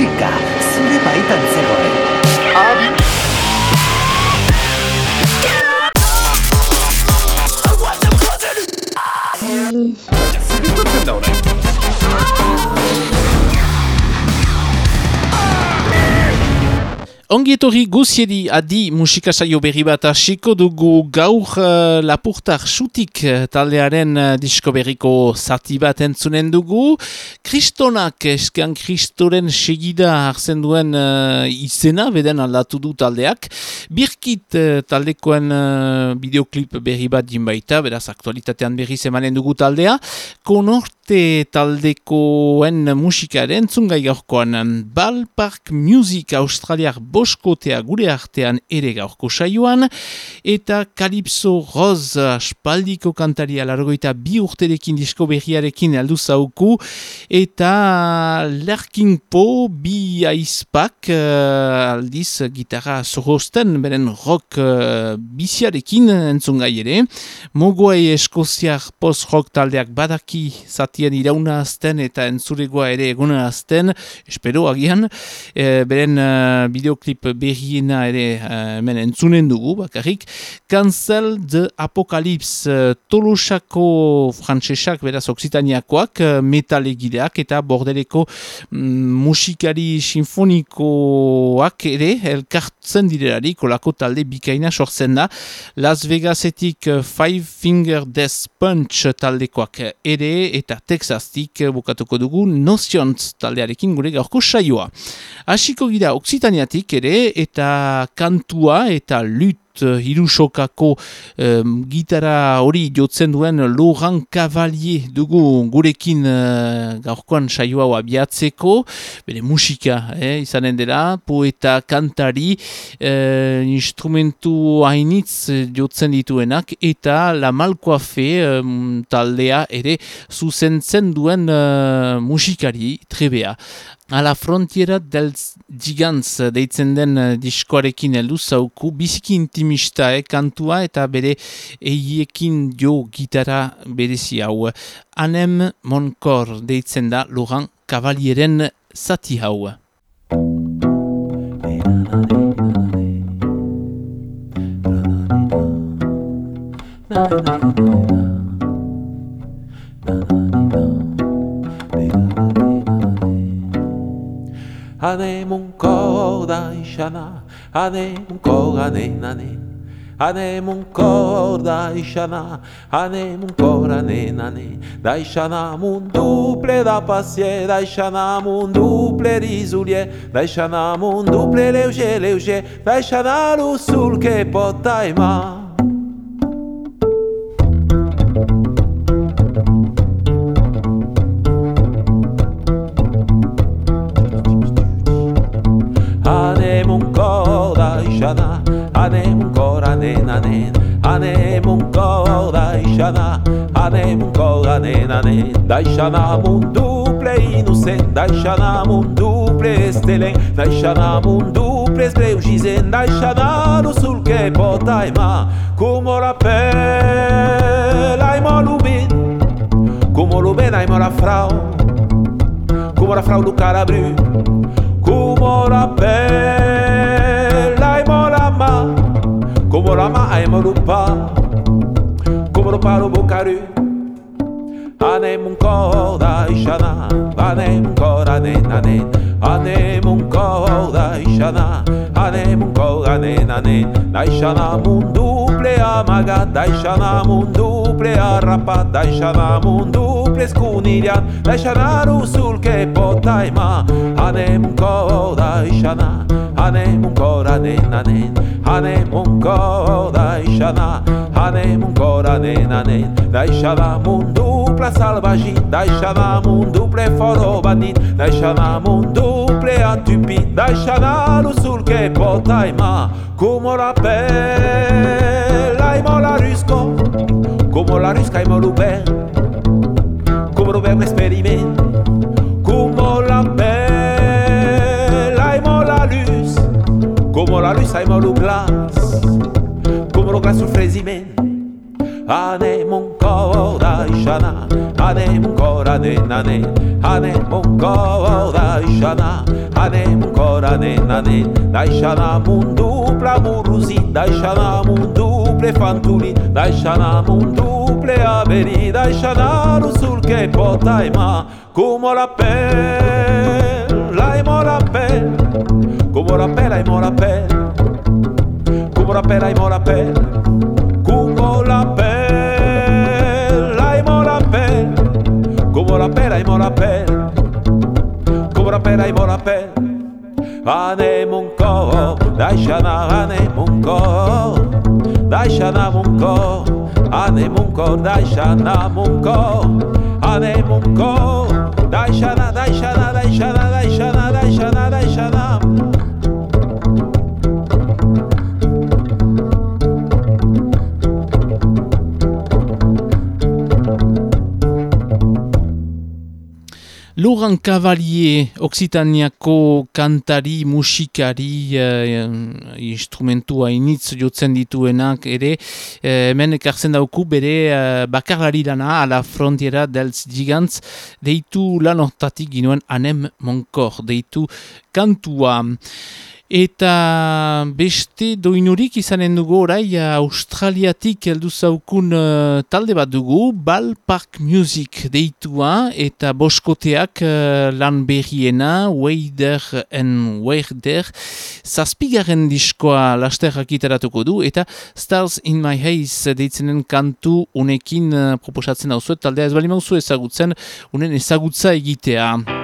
進化すればいたんあってんだ俺。Etorri guziedi adi musika saio berri bat asiko dugu gaur uh, lapurtar sutik uh, taldearen uh, disko berriko zati bat entzunen dugu. Kristonak eskean kristoren segida hartzen duen uh, izena, beden aldatu du taldeak. Birkit uh, taldekoen uh, bideoklip berri bat baita, beraz aktualitatean berri zemanen dugu taldea. Konorte taldekoen musikaren zungai gaurkoan Ballpark Music Australiak boskotea gure artean ere gaurko saioan, eta Kalipso Roz spaldiko kantaria largoita bi urterekin disko berriarekin aldu zauku, eta Lerkin Po bi aizpak uh, aldiz gitarra zorrosten, beren rock uh, biziarekin entzun gai ere, mogoai eskoziak post-rock taldeak badaki zatien irauna azten eta entzuregoa ere eguna azten, espero agian, e, beren uh, videoklip berriena ere uh, hemen entzunen dugu, bakarrik. Cancel de Apocalypse uh, Tolosako frantsesak, beraz, Oksitaniakoak, uh, metalegideak eta bordeleko mm, musikari sinfonikoak ere, elkartzen direlari, kolako talde bikaina sortzen da. Las Vegasetik Five Finger Death Punch taldekoak ere, eta Texastik bukatuko dugu Notions taldearekin gure gaurko saioa. Hasiko gira Oksitaniatik ere, eta kantua eta lut hirusokako um, gitara hori jotzen duen Laurent Cavalier dugu gurekin uh, gaurkoan saioa abiatzeko, bere musika eh, izanen dela, poeta kantari uh, instrumentu hainitz jotzen dituenak eta la malkoafe um, taldea ere zuzentzen duen uh, musikari trebea. A la frontiera del gigantz deitzen den uh, diskoarekin heldu zauku, biziki intimista eh, kantua eta bere eiekin jo gitara berezi hau. Anem Monkor deitzen da Laurent Cavalieren zati hau. הנמונקורדה ישנה, הנמונקורדה נננה. Anemuncor dai shana, anemuncor anenane, dai shana mun duple da pasie, dai shana mun duple risulie, dai shana mun duple leuge leuge, dai shana lusul che potai ma. anenanen anemunko daixana. Anemunko chama daixana mundu innocent daixana mundu plestelen daixana mundu presbreu gizen daixana no sul que pot aimar como la pell aimor l'humit como l'humit aimor la frau. Como la frau do cara bru como la pell lupa para o Bocaru Anem da Ixana Anem cora nena nen Anem da Ixana ne mugora ne na ne Daixana mundu plea maga Daixana mundu plea rapa Daixana mundu pleskuniria Daixana rusul que potaima Anem ko daixana Anem un cora nena nen Anem un ko daixana Anem un cora nena nen Daixana mundu ple salvagi Daixana mundu ple foro bandit Daixana mundu ple atupi. Daixana rusul que potajma, como la pela i mola rusko, como la ruska i molubé, como lo verbe experiment, como la pela i mola luz, como la rusa i molublas, como lo glas sul freziment. ane munko da ishana ane munko ra ne na ne ane munko da ishana ane munko ra ne na ne da ishana mundu pla muruzi da ishana mundu ple fantuli da ishana mundu ple averi da ishana rusul che potaima come la pelle la pell, pelle come la pelle la mola pelle come la pelle la la pelle pera i mon appel Cobra pera i mon appel Anem un cor, deixa anar, anem un cor Deixa anar un cor, anem un cor, deixa anar un cor Anem un cor, deixa anar, deixa anar, deixa anar, deixa anar, deixa anar. Laurent Cavalier, Occitaniako kantari, musikari, eh, instrumentua initz jotzen dituenak ere, eh, hemen ekartzen dauku bere eh, bakarlari dana ala frontiera dels gigantz, deitu lanotatik ginoen anem monkor, deitu kantua. Eta beste doinurik izanen dugu orai Australiatik heldu zaukun uh, talde bat dugu, Ball Park Music deitua eta boskoteak uh, lan berriena, Weider and Weider, zazpigaren diskoa laster iteratuko du, eta Stars in My Haze deitzenen kantu unekin uh, proposatzen hau zuet, taldea ez bali mauzu ezagutzen, unen ezagutza egitea.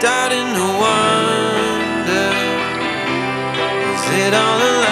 Starting to wonder Is it all a lie?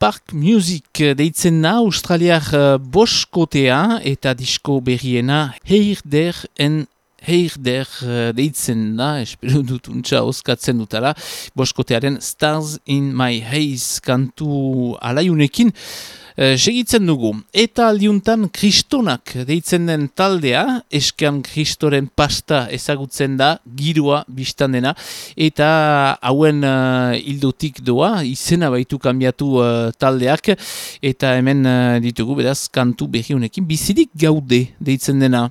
Ballpark Music deitzen na australiar uh, boskotea eta disko berriena Heirder en Heirder uh, deitzen da, espero dut untxa oskatzen dutala, boskotearen Stars in My Haze kantu alaiunekin. Eh, segitzen dugu, eta aldiuntan kristonak deitzen den taldea, eskean kristoren pasta ezagutzen da, girua biztan dena, eta hauen uh, ildotik doa, izena baitu kanbiatu uh, taldeak, eta hemen ditugu, beraz, kantu berriunekin, bizirik gaude deitzen dena.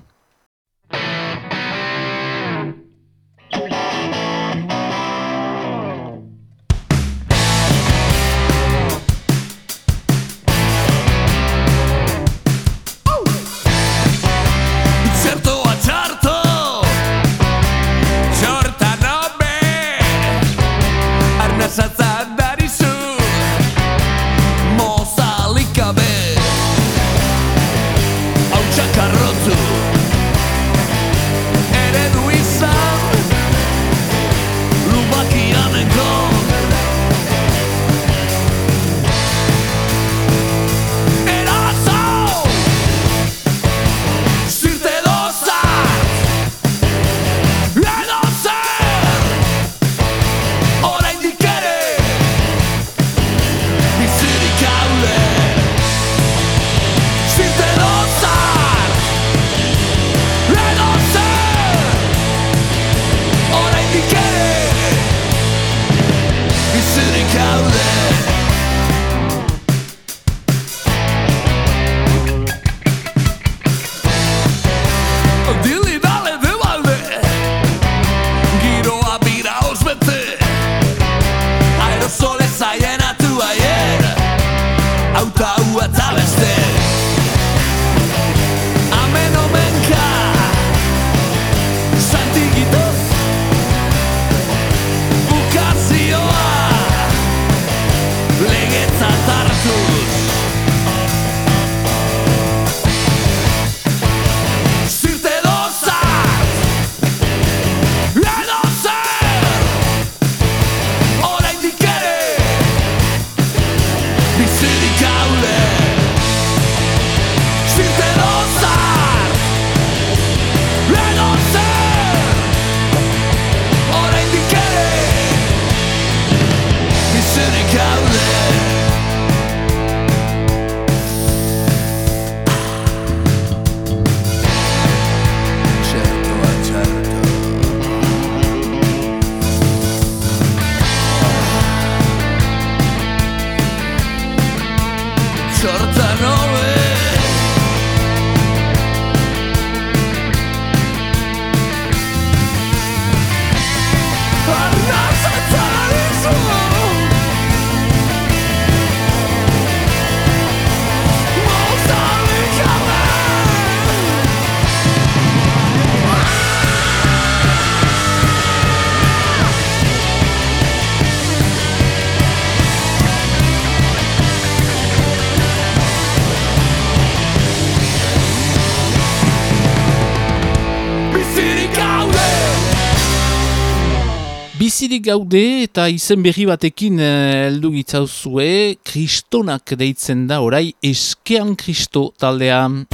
Bizirik gaude eta izen berri batekin eh, heldu gitzauzue, kristonak deitzen da orai eskean kristo taldean.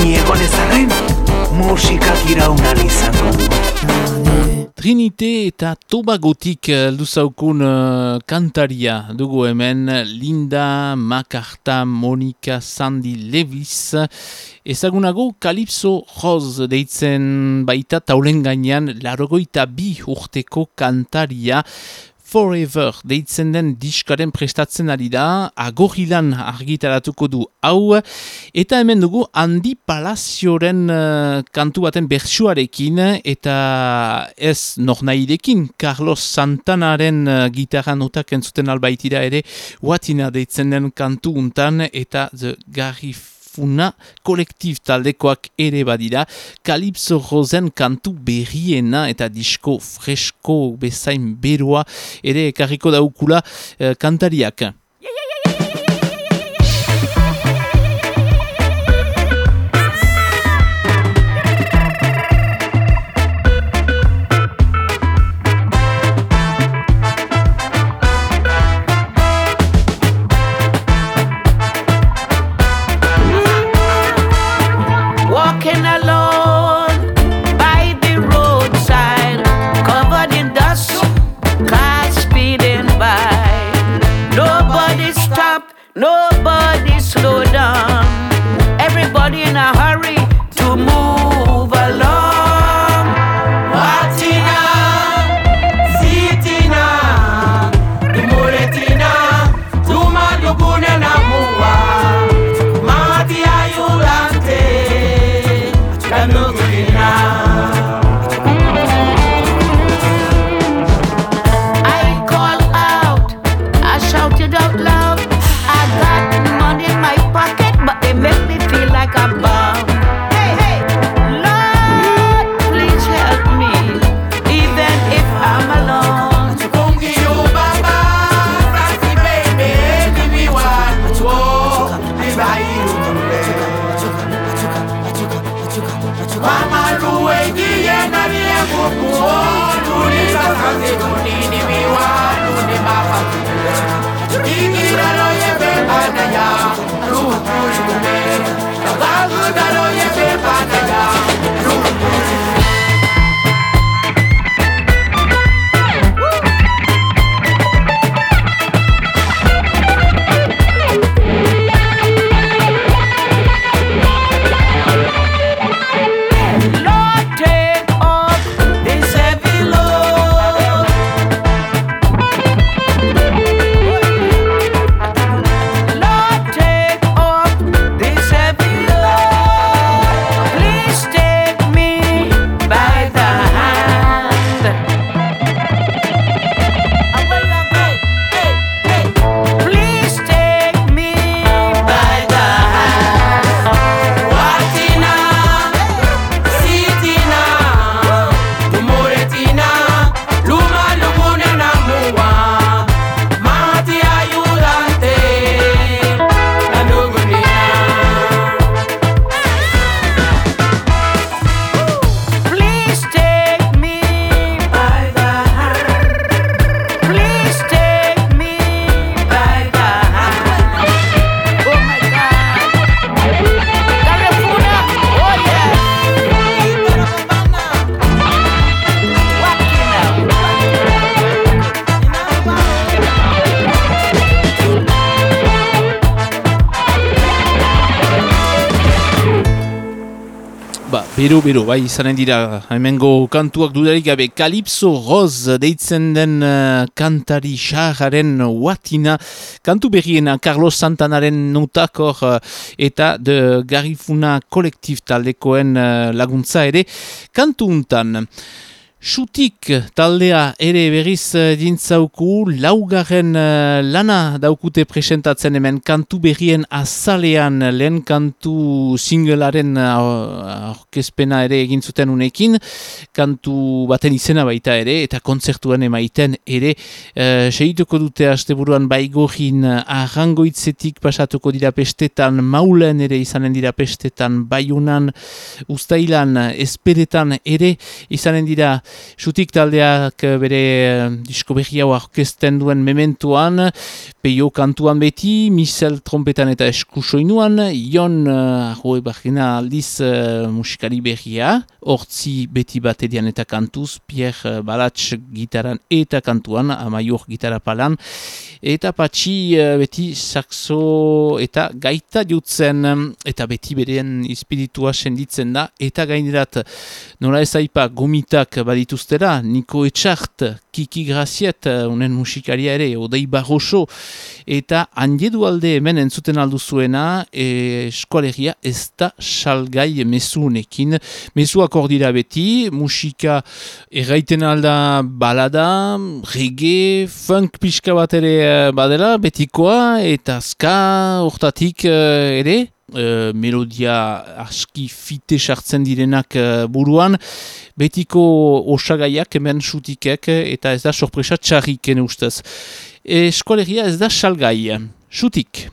Ni egon ezaren, musikak iraunal izango. Trinite eta Tobagotik luzaukun uh, kantaria dugu hemen Linda, Makarta, Monika, Sandy, Levis ezagunago Kalipso Roz deitzen baita taulen gainean larogoita bi urteko kantaria Forever deitzen den diskaren prestatzen ari da, agorilan argitaratuko du hau, eta hemen dugu handi palazioren uh, kantu baten bertsuarekin, eta ez nor nahidekin, Carlos Santanaren uh, gitarra notak entzuten albaitira ere, watina deitzen den kantu untan, eta The Garif funa kolektiv taldekoak ere badira, Kalipso Rosen kantu berriena eta disko fresko bezain berua ere karriko daukula eh, kantariak. Bero, bero, bai, izanen dira, hemengo kantuak dudarik gabe, Kalipso Roz deitzen den uh, kantari xarraren watina, kantu berriena Carlos Santanaren notakor uh, eta de Garifuna kolektif taldekoen uh, laguntza ere, kantu untan. Xutik taldea ere berriz eh, dintzauku, laugarren uh, lana daukute presentatzen hemen kantu berrien azalean. Lehen kantu singelaren aurkezpena uh, ere egin zuten unekin, kantu baten izena baita ere eta kontzertuan emaiten ere. Uh, segituko dute asteburuan baigorin arrangoitzetik pasatuko dira pestetan, maulen ere izanen dira pestetan, baiunan, ustailan, esperetan ere izanen dira Sutik taldeak eh, bere disko berri hau orkesten duen mementuan, peio kantuan beti, misel trompetan eta eskusoinuan, ion uh, ahoe barrena aldiz uh, musikari berria, hortzi beti bat edian eta kantuz, Pierre Balatz gitaran eta kantuan, amaiur gitara palan, eta patxi beti saxo eta gaita jutzen, eta beti bereen espiritua senditzen da, eta gainerat nola ez aipa gomitak badituztera, Niko Etxart, Kiki Graziet, unen musikaria ere, Odei Barroso, eta handiedu alde hemen entzuten aldu zuena, e, eskoalegia ez da salgai mesunekin. Mesuak hor dira beti, musika erraiten alda balada, reggae, funk pixka bat ere badela, betikoa, eta ska, hortatik ere, Uh, melodia aski fite sartzen direnak uh, buruan, betiko osagaiak hemen sutikek eta ez da sorpresa txarriken ustez. Eskolegia ez da salgai, sutik.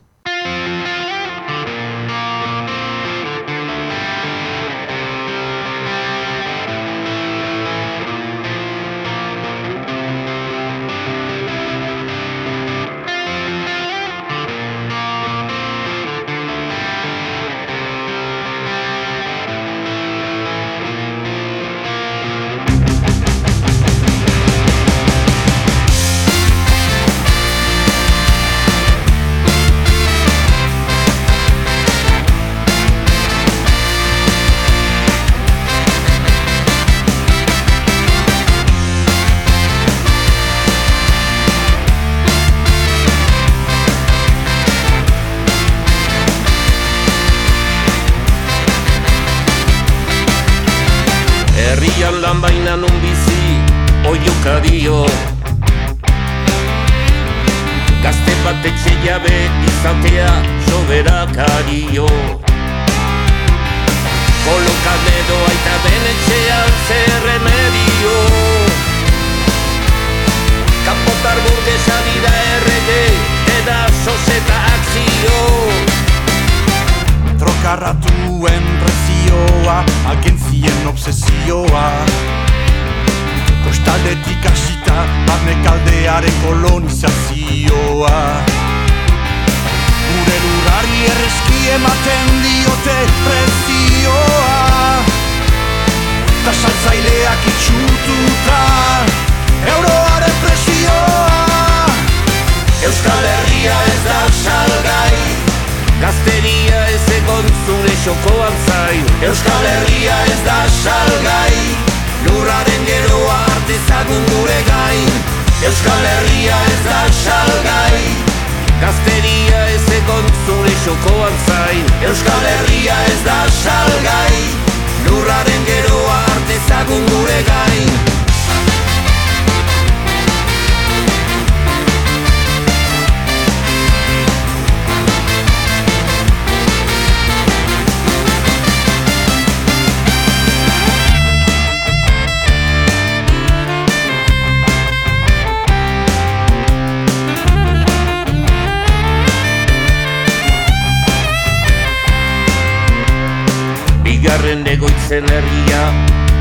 Egoitzen herria,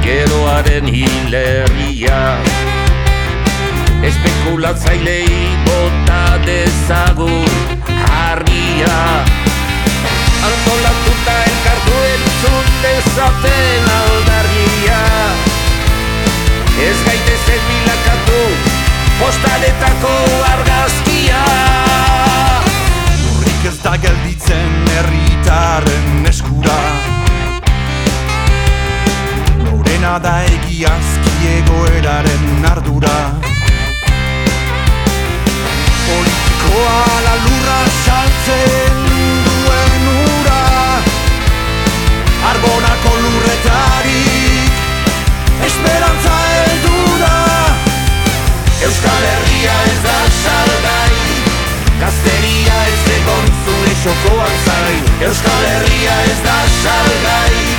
geroaren hilerria. Espekulatzailei bota dezagun harria. Antolatuta elkartu entzun dezaten aldarria. Ez gaitezen bilakatu, postaletako argazkia. Urrik ez da gelditzen herritaren Da egiazki egoeraren ardura. Politikoa la lurra saltzen duen ura. Arbonako lurretarik esperantza heldu da. Euskal Herria ez da salgai Gazteria ez egon zure xokoan zain. Euskal Herria ez da salgai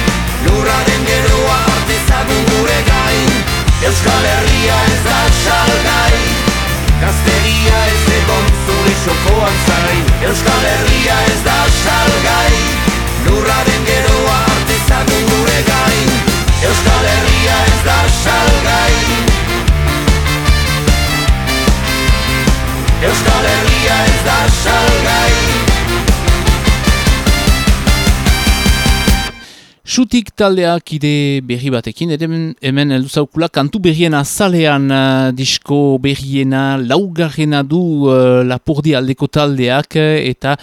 Euskal Herria ez da salgai Gazteria ez egon zure xokoan zain Euskal Herria ez da salgai Lurraren geroa artezagun gure gain. Euskal Herria ez da salgai. Euskal Herria ez da salgai Xutik taldeak ide berri batekin, ere hemen, heldu zaukula kantu berrien azalean uh, disko berriena laugarrena du uh, lapurdi aldeko taldeak eh, eta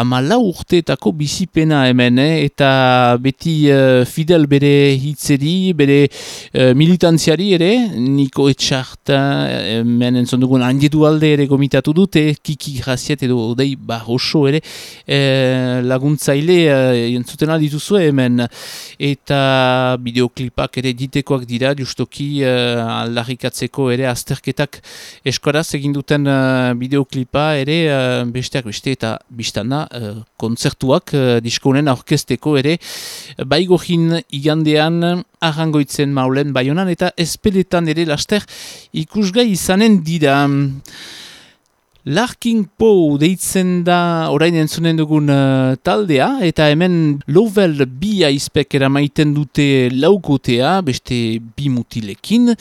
ama lau urteetako bizipena hemen eh, eta beti uh, fidel bere hitzeri, bere uh, militantziari ere, niko etxarta hemen entzon dugun handiedu alde ere gomitatu dute, kiki graziet edo odei barroso ere eh, laguntzaile uh, entzuten dituzue hemen eta bideoklipak ere ditekoak dira justoki uh, aldarrikatzeko ere azterketak eskoraz egin duten uh, bideoklipa ere uh, besteak beste eta biztana uh, kontzertuak uh, diskonen aurkezteko ere. Baigohin igandean arrangoitzen maulen baionan eta espeletan ere laster ikusgai izanen dira Larking Po deitzen da orain entzunen dugun uh, taldea eta hemen Lovel bi aizpek eramaiten dute laukotea beste bi mutilekin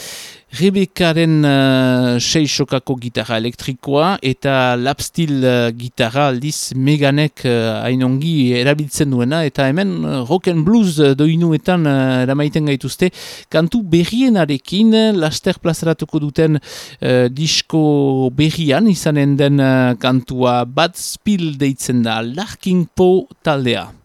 Rebekaren uh, seixokako gitarra elektrikoa eta lapstil uh, gitarra aldiz meganek uh, ainongi erabiltzen duena eta hemen uh, rock and blues uh, doinuetan uh, eramaiten gaituzte kantu berrienarekin laster plazaratuko duten uh, disko berrian izanen den uh, kantua Bad Spill deitzen da Larking Po taldea.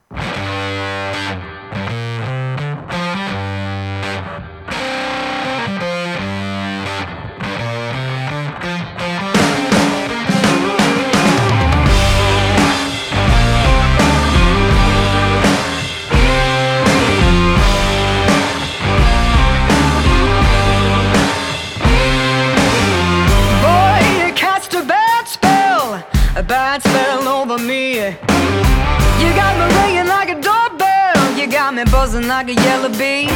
over me. You got me ringing like a doorbell. You got me buzzing like a yellow bee.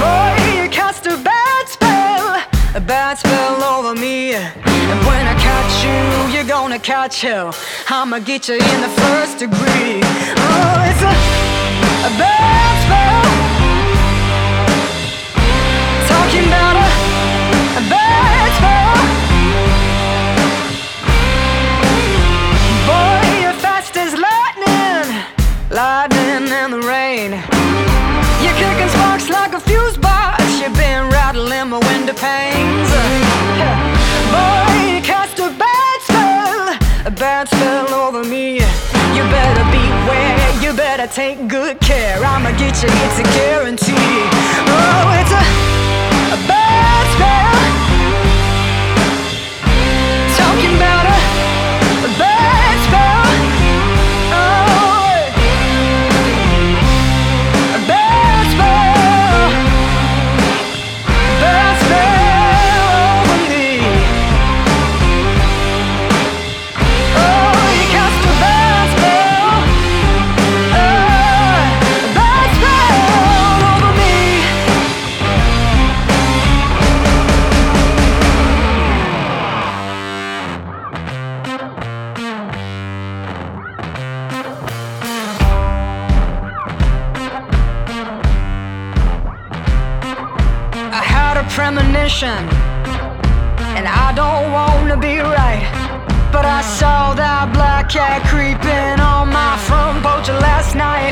Boy, you cast a bad spell, a bad spell over me. And when I catch you, you're gonna catch hell. I'ma get you in the first degree. Oh, it's a, a bad spell. Talking about a, a bad spell. Lightning and the rain. You're kicking sparks like a fuse box. You've been rattling my window panes. Boy, you cast a bad spell, a bad spell over me. You better beware, you better take good care. I'ma get you, it's a guarantee. Oh, it's a, a bad spell. Premonition, and I don't wanna be right. But I saw that black cat creeping on my front porch last night.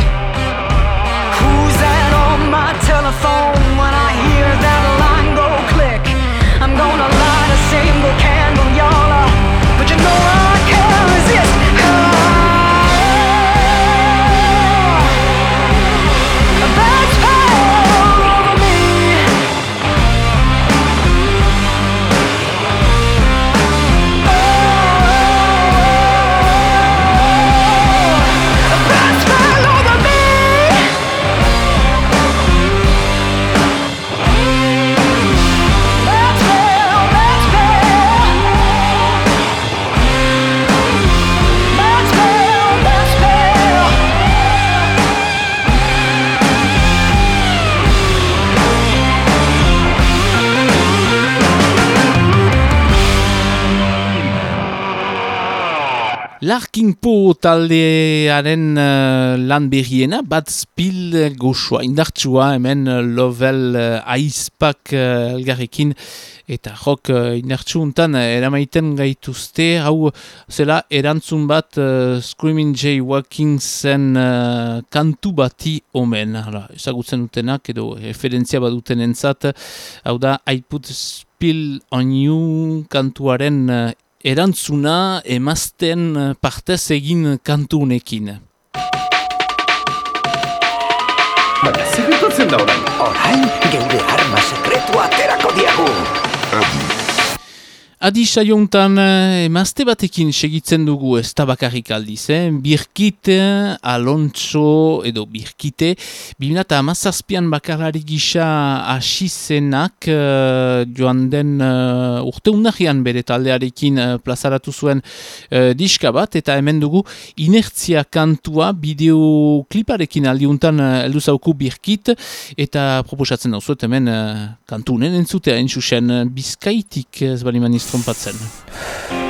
Larkin Po taldearen uh, lan berriena, bat spil goxua, indartsua, hemen uh, Lovel uh, aizpak uh, elgarrekin, eta jok uh, indartsu untan uh, eramaiten gaituzte, hau zela erantzun bat uh, Screaming Jay Watkinsen uh, kantu bati omen, hala, ezagutzen dutenak edo referentzia baduten entzat, hau da I put spill on you kantuaren uh, erantzuna emazten eh, partez egin kantu unekin. Baina, zer gertatzen da orain? Orain, geure arma sekretua aterako diagu. Adi saiontan eh, emazte batekin segitzen dugu ez da bakarrik aldiz, eh? Birkite, Alonso edo Birkite, bimena eta amazazpian bakarari gisa asizenak uh, joan den uh, urte undahian bere taldearekin uh, plazaratu zuen uh, diska bat, eta hemen dugu inertzia kantua bideokliparekin aldiuntan uh, eldu zauku Birkit, eta proposatzen dauzuet hemen uh, kantunen entzutea entzusen uh, bizkaitik ez bali Strumpfazelle.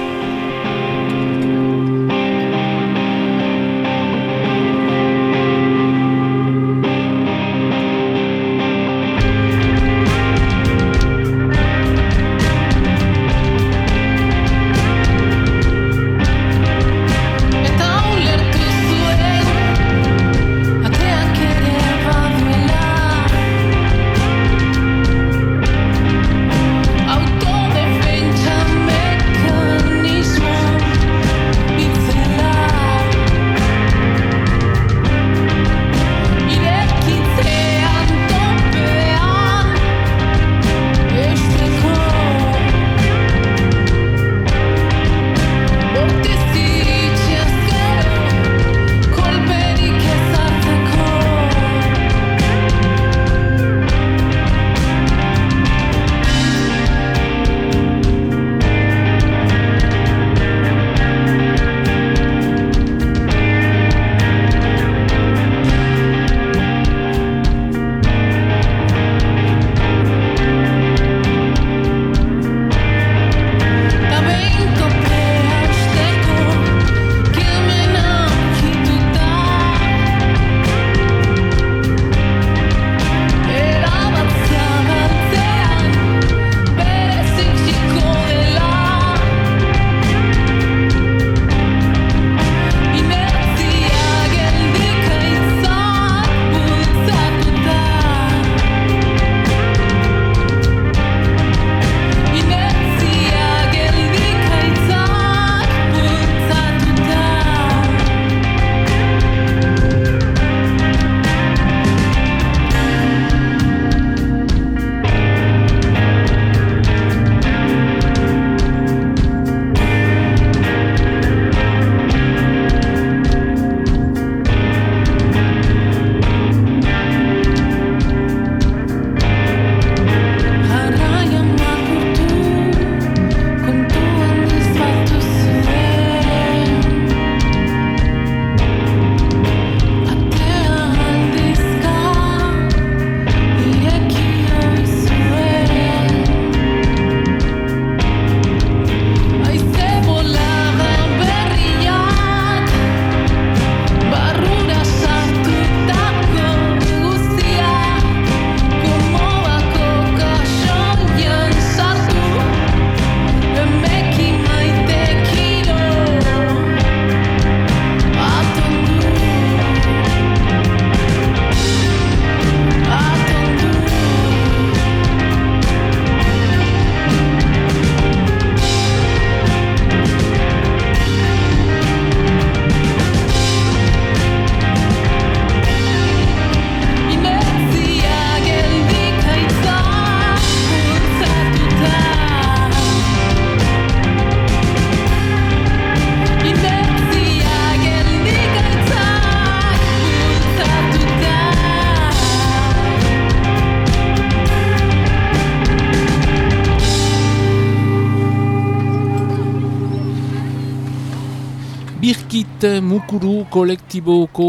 Mukuru kolektiboko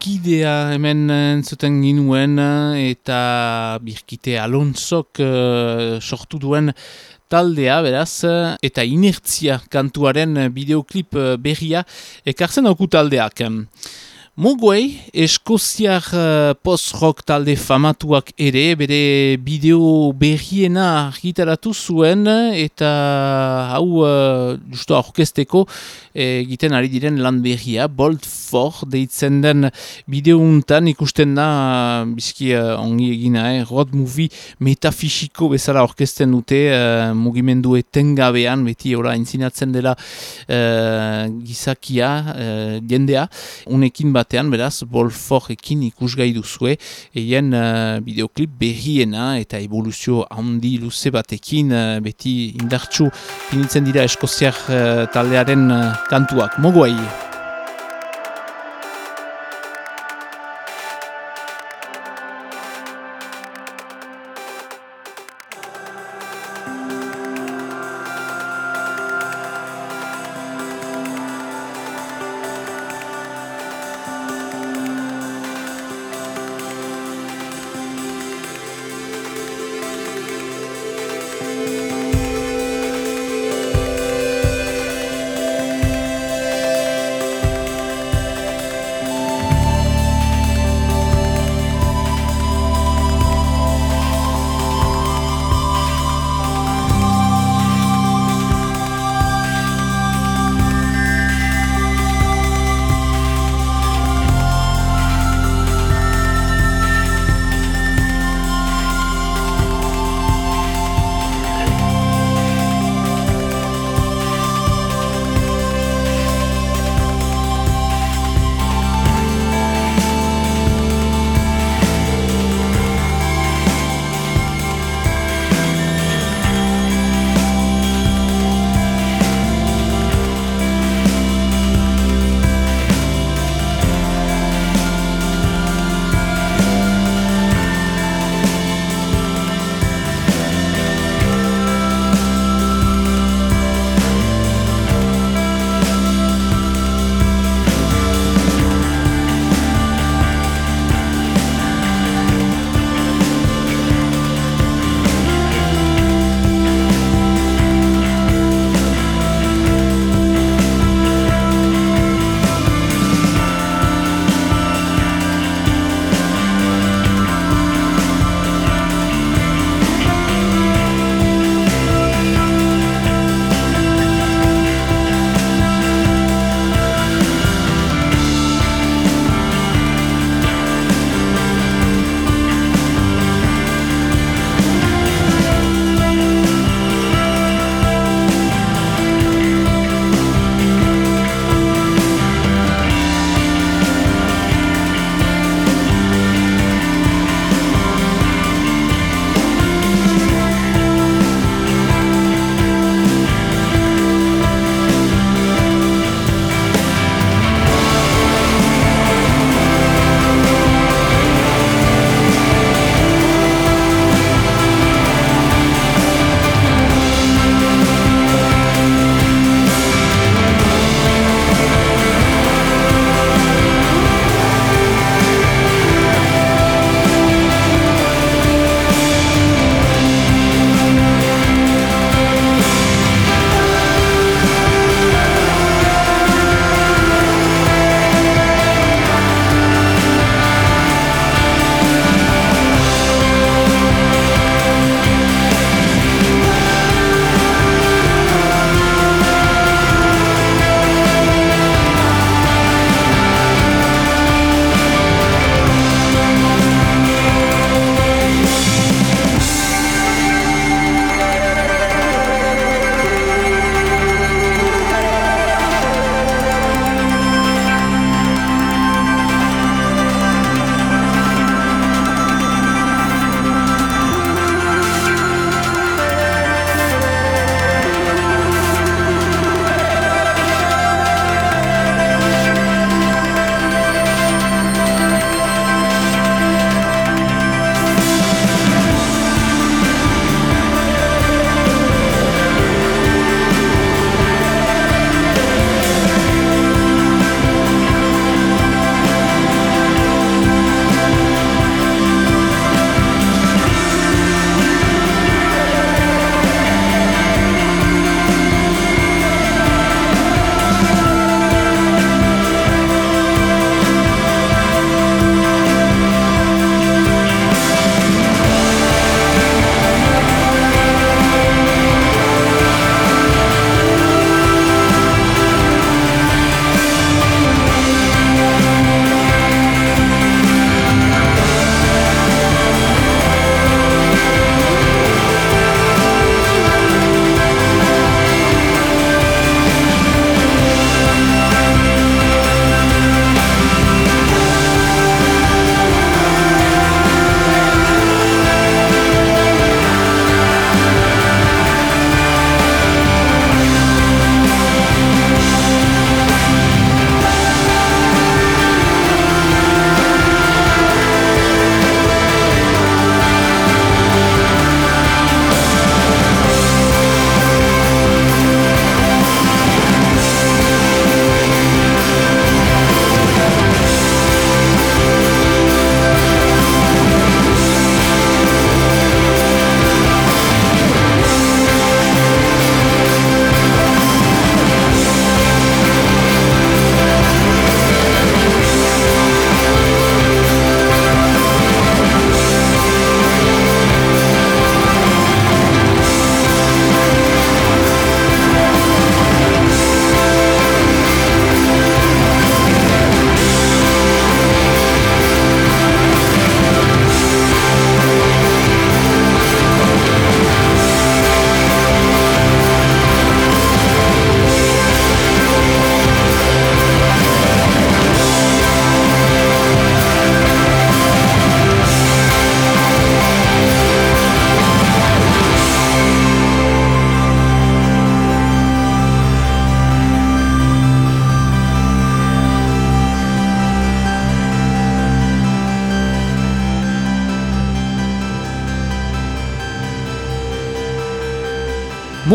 kidea hemen entzuten ginuen eta Birgite Alonsok uh, sortu duen taldea, beraz, eta inertzia kantuaren bideoklip berria ekartzen auku taldeak. Moguei, eskoziar uh, post-rock talde famatuak ere, bere bideo berriena argitaratu zuen, eta hau uh, justu orkesteko egiten ari diren lan berria, Bolt For, deitzen den bideountan ikusten da, bizki uh, ongi egina, eh? road movie metafisiko bezala orkesten dute, uh, mugimendu etengabean, beti ora entzinatzen dela uh, gizakia, uh, jendea, unekin bat batean, beraz, bolforrekin ikusgai duzue, eien uh, bideoklip berriena eta evoluzio handi luze batekin, uh, beti indartsu pinitzen dira eskoziar uh, taldearen uh, kantuak. Mogoai!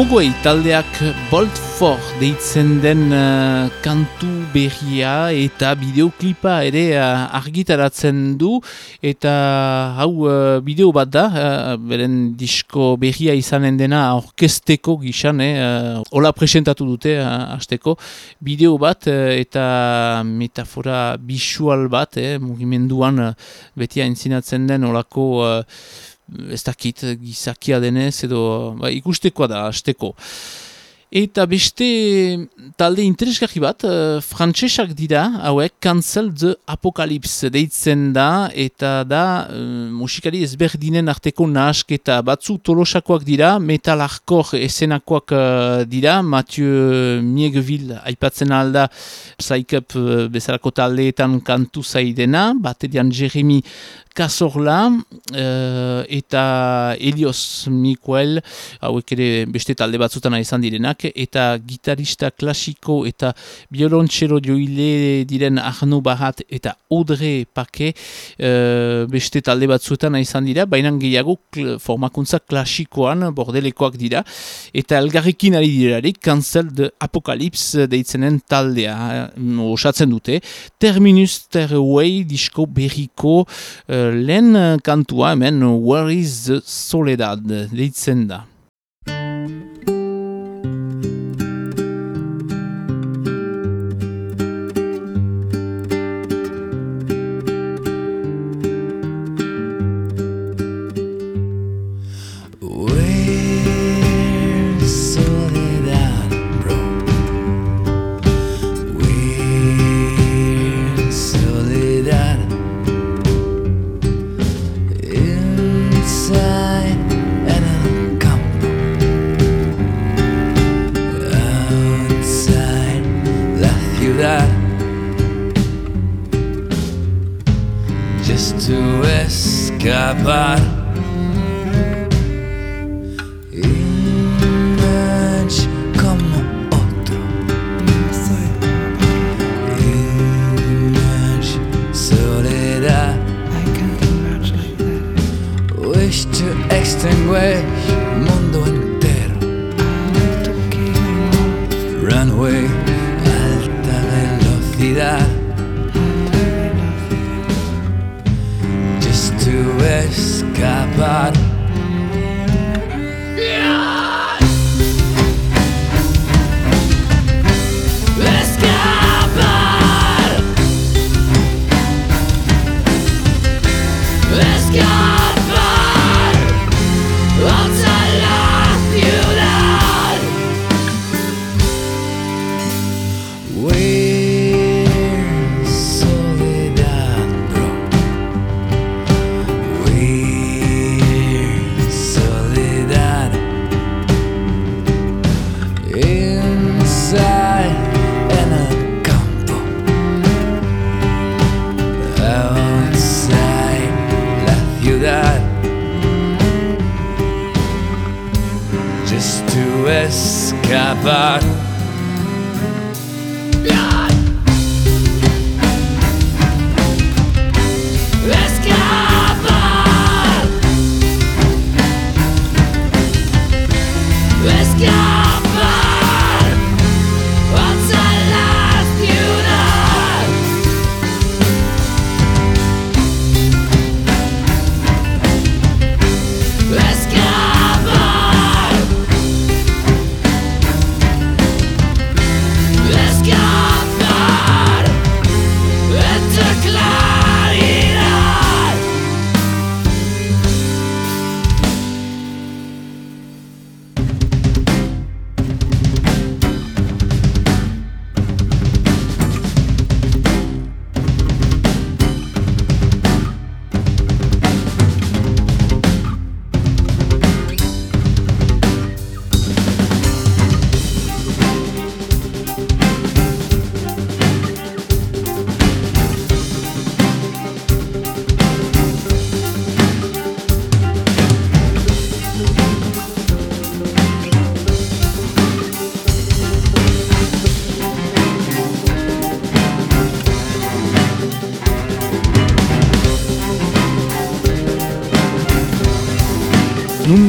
Mogoi taldeak Bolt for deitzen den uh, kantu berria eta bideoklipa ere uh, argitaratzen du. Eta hau uh, bideo bat da, uh, beren disko berria izanen dena orkesteko gizan, eh, uh, hola presentatu dute uh, bideo bat uh, eta metafora visual bat, eh, mugimenduan uh, beti aintzinatzen den olako uh, ez dakit gizakia denez edo ba, ikustekoa da hasteko. Eta beste talde interesgarri bat, uh, frantsesak dira, hauek, Cancel the Apocalypse deitzen da, eta da uh, musikari ezberdinen arteko nahasketa. Batzu tolosakoak dira, metal hardcore esenakoak uh, dira, Mathieu Miegeville aipatzen alda, uh, bezalako taldeetan kantu zaidena, baterian Jeremy Cazorla uh, eta Elios Mikuel, hauek ere beste talde batzutan izan direnak, eta gitarista klasiko eta biolontxero joile diren Arno Barat eta Audrey Pake uh, beste talde batzuetan izan dira, baina gehiago kl formakuntza klasikoan bordelekoak dira, eta elgarrekin ari dirarik, Cancel de Apocalypse deitzenen taldea uh, osatzen dute, Terminus Terway disko berriko uh, lehen kantua hemen Where is the Soledad deitzen da. Escapar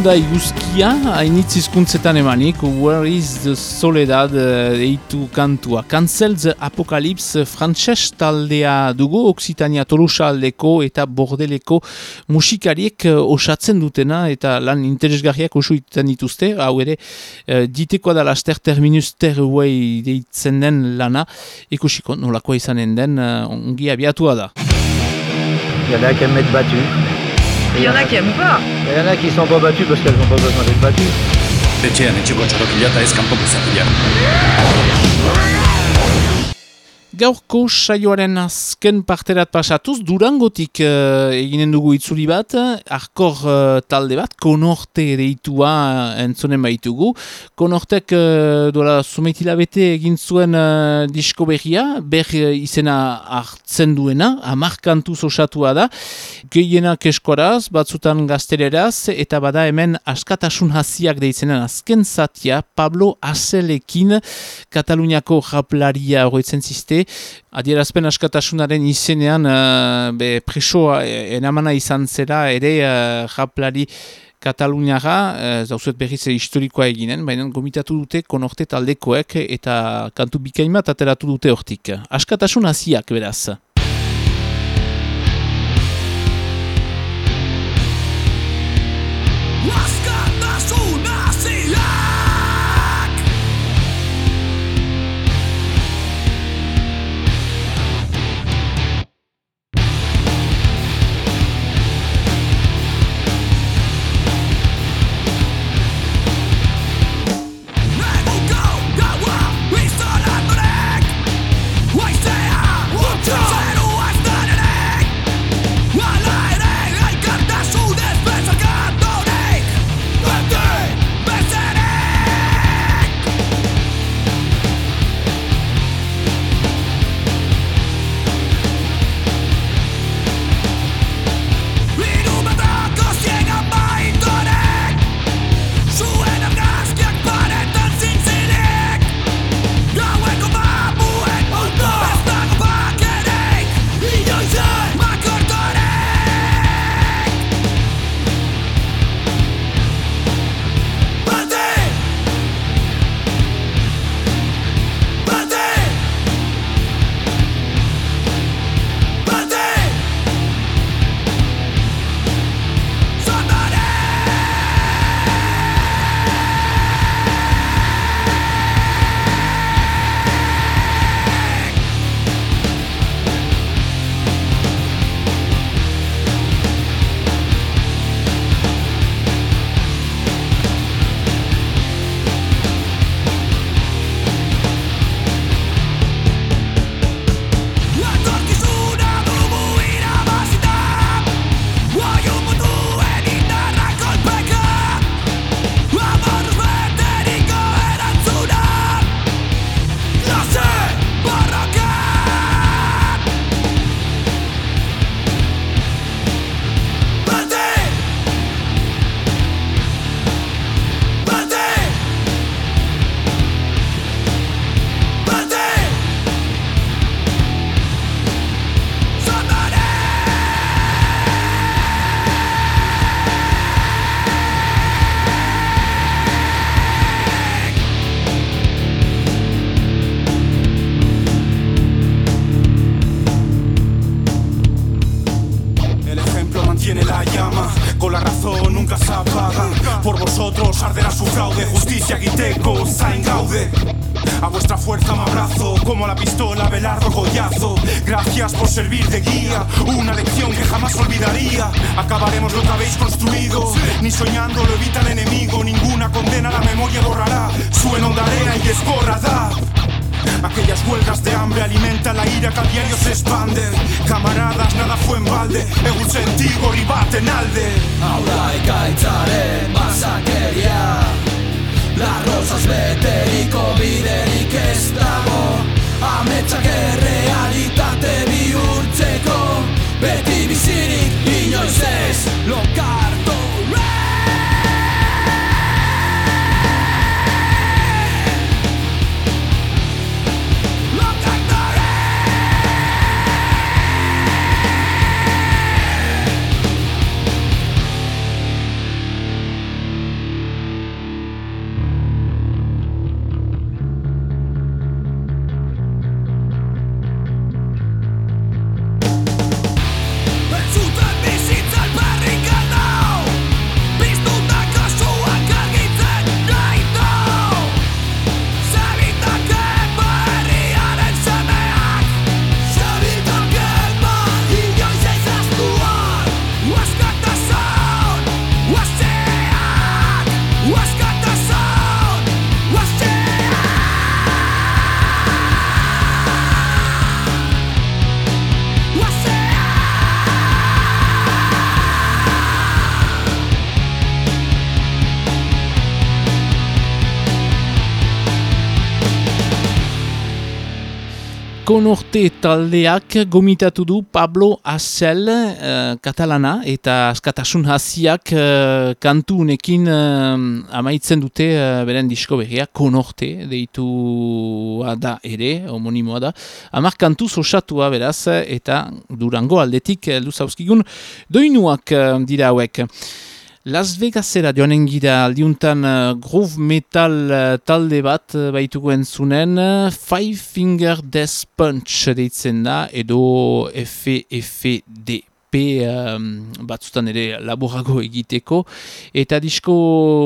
nunda iguzkia, hainitz hizkuntzetan emanik, Where is the Soledad eh, deitu kantua. Cancel the Apocalypse frantses taldea dugu, Occitania Tolosa aldeko eta Bordeleko musikariek eh, osatzen dutena eta lan interesgarriak oso iten dituzte, hau ere, eh, ditekoa da laster terminus terway deitzen den lana, ikusiko nolakoa izanen den, eh, ongi abiatua da. Aiment être battus. Il y en a qui aiment pas. Et il y en a qui sont pas battus parce qu'elles n'ont pas besoin d'être battues. Etxean etxeko txarokila eta ez kanpoko zapila. Gaurko saioaren azken parterat pasatuz, Durangotik uh, eginen dugu itzuli bat, arkor uh, talde bat, konorte deitua uh, entzonen baitugu. Konortek uh, dola sumetila bete egin zuen uh, disko berria, ber uh, izena hartzen duena, amarkantuz osatua da, gehienak eskoraz, batzutan gazteleraz, eta bada hemen askatasun haziak deitzenen azken zatia, Pablo Azelekin, Kataluniako japlaria horretzen ziste, adierazpen askatasunaren izenean uh, be presoa eh, enamana izan zera ere uh, japlari Kataluniara, uh, zauzuet berriz historikoa eginen, baina gomitatu dute konorte taldekoek eta kantu bikaimat ateratu dute hortik. Askatasun haziak beraz. Konorte taldeak gomitatu du Pablo Asel uh, katalana eta askatasun hasiak uh, kantu unekin uh, amaitzen dute uh, beren disko berria Konorte deitu da ere, homonimoa da. Amar kantu sosatua beraz eta durango aldetik luzauzkigun doinuak uh, dira hauek. Las Vegasera joanen gira aldiuntan uh, groove metal uh, talde bat uh, baituko entzunen Five Finger Death Punch deitzen da edo FFDP um, batzutan ere laborago egiteko. Eta disko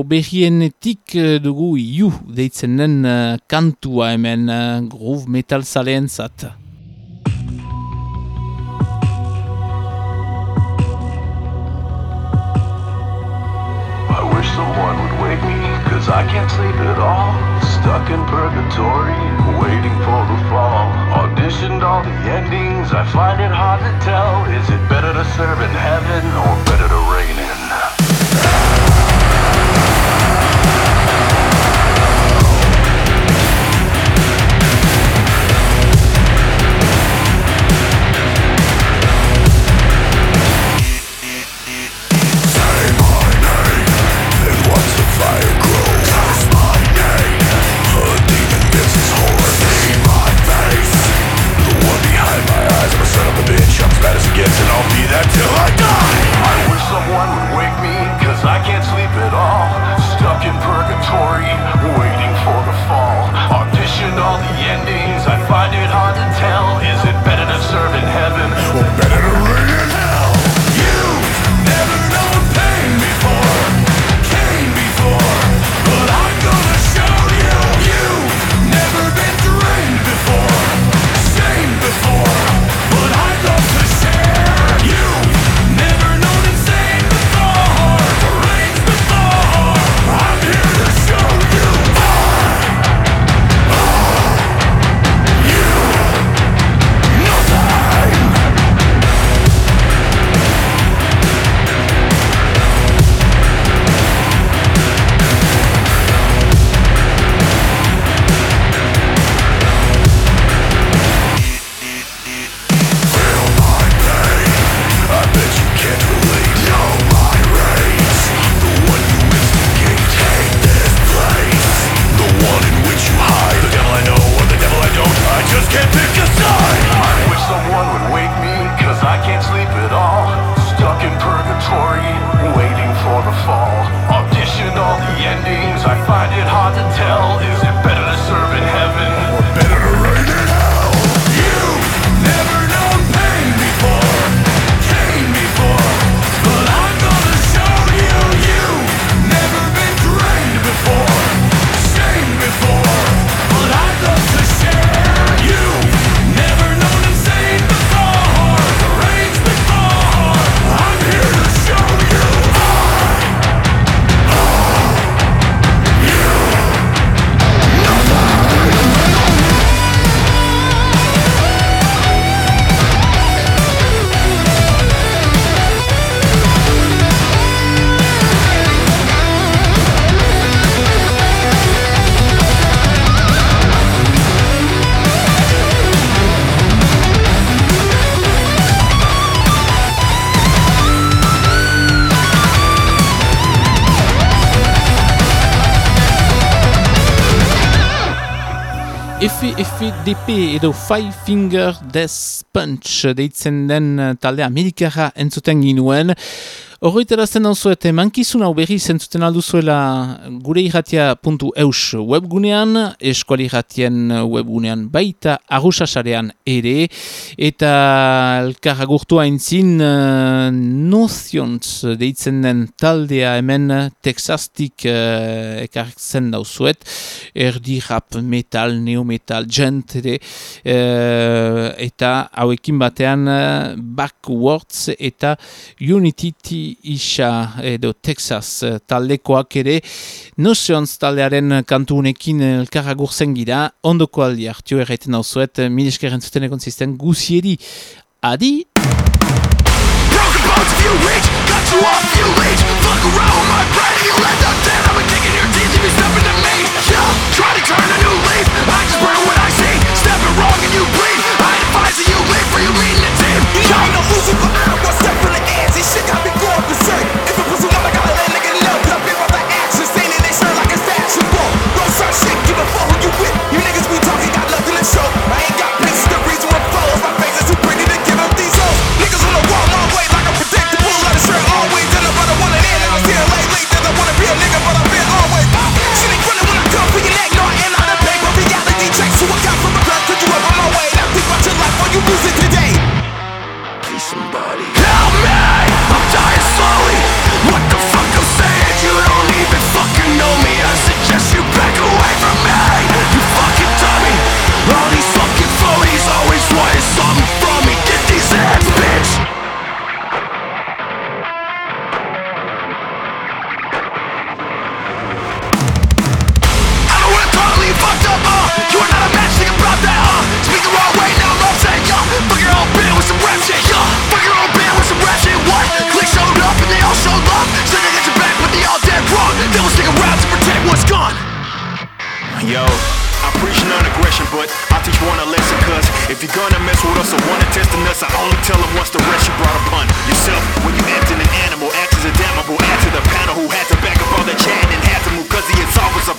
berrienetik dugu iu deitzen den uh, kantua hemen uh, groove metal zaleen someone would wake me, cause I can't sleep at all. Stuck in purgatory, waiting for the fall. Auditioned all the endings, I find it hard to tell. Is it better to serve in heaven or better to reign in? Five Finger Death Punch deitzen den talde amerikara entzuten ginuen. Horroiterazten dauzuete, mankizun hau berri zentzuten alduzuela gure webgunean, eskuali irratien webgunean baita arruxasarean ere, eta elkarra gurtu haintzin uh, Notions deitzen den taldea hemen Texastik uh, ekartzen dauzuet, erdi rap, metal, neometal, gent ere, uh, eta hauekin batean uh, Backwards eta Unity isa edo Texas eh, taldekoak ere. Notions taldearen kantunekin elkarra gurzen gira, ondoko aldi hartio erraiten hau zuet, eh, mileskeren zuten egon zisten guzieri. Adi! Broken you reach, cut you off you leech Fuck around my brain, you let them down I've been your teeth, leave you stepping to me. Try to turn a new leaf, I just burn I see. Stepping wrong and you bleed, I advise that you leave For you leading the team, yeah. You know who's who, but I don't want step from the ends This shit got me yo. I preach non-aggression, but I teach one a lesson, cuz if you're gonna mess with us or wanna test us, I only tell them what's the rest you brought upon yourself. When you acting an animal, acts as a damnable, act to the panel who had to back up all the chat and had to move, cuz he is always a